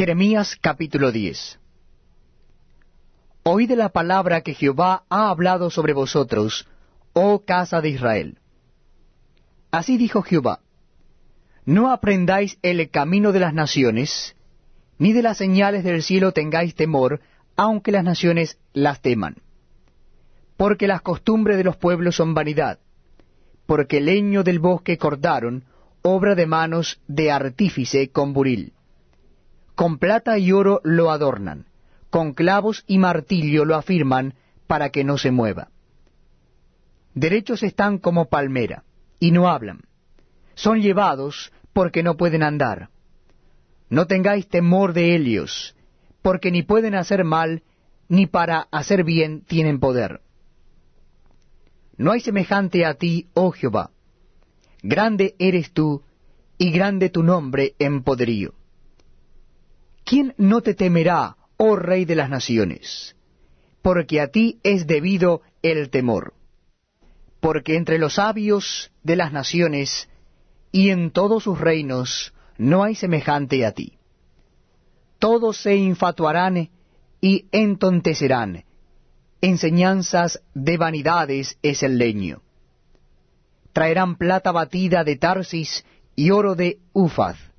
Jeremías capítulo 10 Oíd la palabra que Jehová ha hablado sobre vosotros, oh casa de Israel. Así dijo Jehová, No aprendáis el camino de las naciones, ni de las señales del cielo tengáis temor, aunque las naciones las teman. Porque las costumbres de los pueblos son vanidad, porque el leño del bosque cortaron, obra de manos de artífice con buril. Con plata y oro lo adornan, con clavos y martillo lo afirman para que no se mueva. Derechos están como palmera, y no hablan. Son llevados porque no pueden andar. No tengáis temor de ellos, porque ni pueden hacer mal, ni para hacer bien tienen poder. No hay semejante a ti, oh Jehová. Grande eres tú, y grande tu nombre en poderío. ¿Quién no te temerá, oh Rey de las naciones? Porque a ti es debido el temor. Porque entre los sabios de las naciones y en todos sus reinos no hay semejante a ti. Todos se infatuarán y entontecerán. Enseñanzas de vanidades es el leño. Traerán plata batida de Tarsis y oro de Ufaz,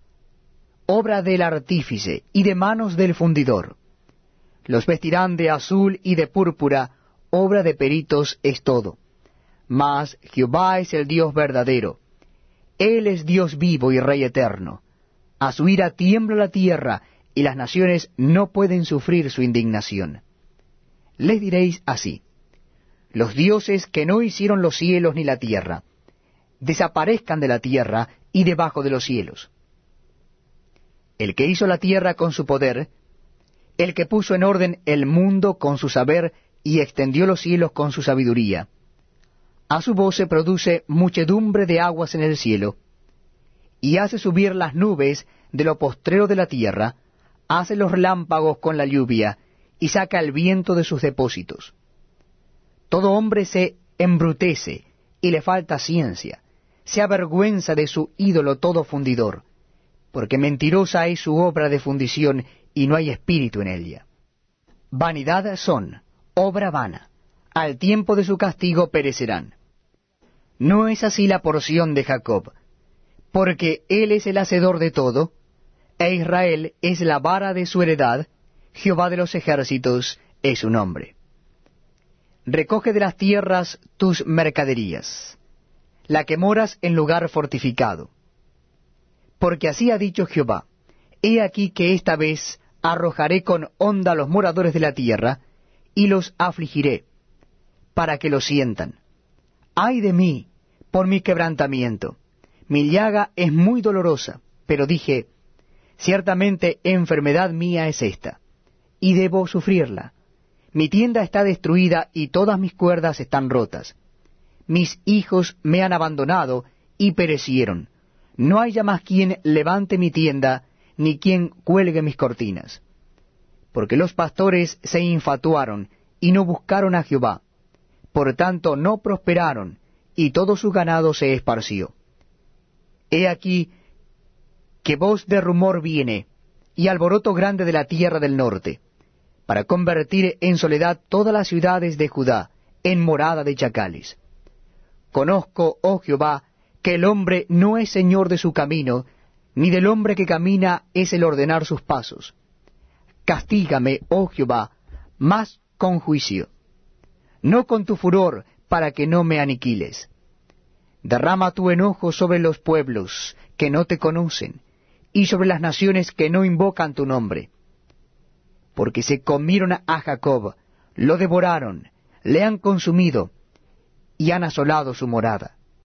obra del artífice y de manos del fundidor. Los vestirán de azul y de púrpura, obra de peritos es todo. Mas Jehová es el Dios verdadero. Él es Dios vivo y Rey eterno. A su ira tiembla la tierra, y las naciones no pueden sufrir su indignación. Les diréis así, los dioses que no hicieron los cielos ni la tierra, desaparezcan de la tierra y debajo de los cielos. El que hizo la tierra con su poder, el que puso en orden el mundo con su saber y extendió los cielos con su sabiduría. A su voz se produce muchedumbre de aguas en el cielo, y hace subir las nubes de lo postrero de la tierra, hace los relámpagos con la lluvia, y saca el viento de sus depósitos. Todo hombre se embrutece, y le falta ciencia, se avergüenza de su ídolo todo fundidor, porque mentirosa es su obra de fundición, y no hay espíritu en ella. Vanidad son, obra vana, al tiempo de su castigo perecerán. No es así la porción de Jacob, porque él es el hacedor de todo, e Israel es la vara de su heredad, Jehová de los ejércitos es su nombre. Recoge de las tierras tus mercaderías, la que moras en lugar fortificado. Porque así ha dicho Jehová, he aquí que esta vez arrojaré con honda a los moradores de la tierra, y los afligiré, para que lo sientan. Ay de mí, por mi quebrantamiento. Mi llaga es muy dolorosa, pero dije, ciertamente enfermedad mía es esta, y debo sufrirla. Mi tienda está destruida y todas mis cuerdas están rotas. Mis hijos me han abandonado y perecieron. No hay ya más quien levante mi tienda, ni quien cuelgue mis cortinas. Porque los pastores se infatuaron y no buscaron a Jehová. Por tanto no prosperaron, y todo su ganado se esparció. He aquí que voz de rumor viene, y alboroto grande de la tierra del norte, para convertir en soledad todas las ciudades de Judá, en morada de chacales. Conozco, oh Jehová, que el hombre no es señor de su camino, ni del hombre que camina es el ordenar sus pasos. Castígame, oh Jehová, más con juicio, no con tu furor, para que no me aniquiles. Derrama tu enojo sobre los pueblos que no te conocen, y sobre las naciones que no invocan tu nombre. Porque se comieron a Jacob, lo devoraron, le han consumido, y han asolado su morada.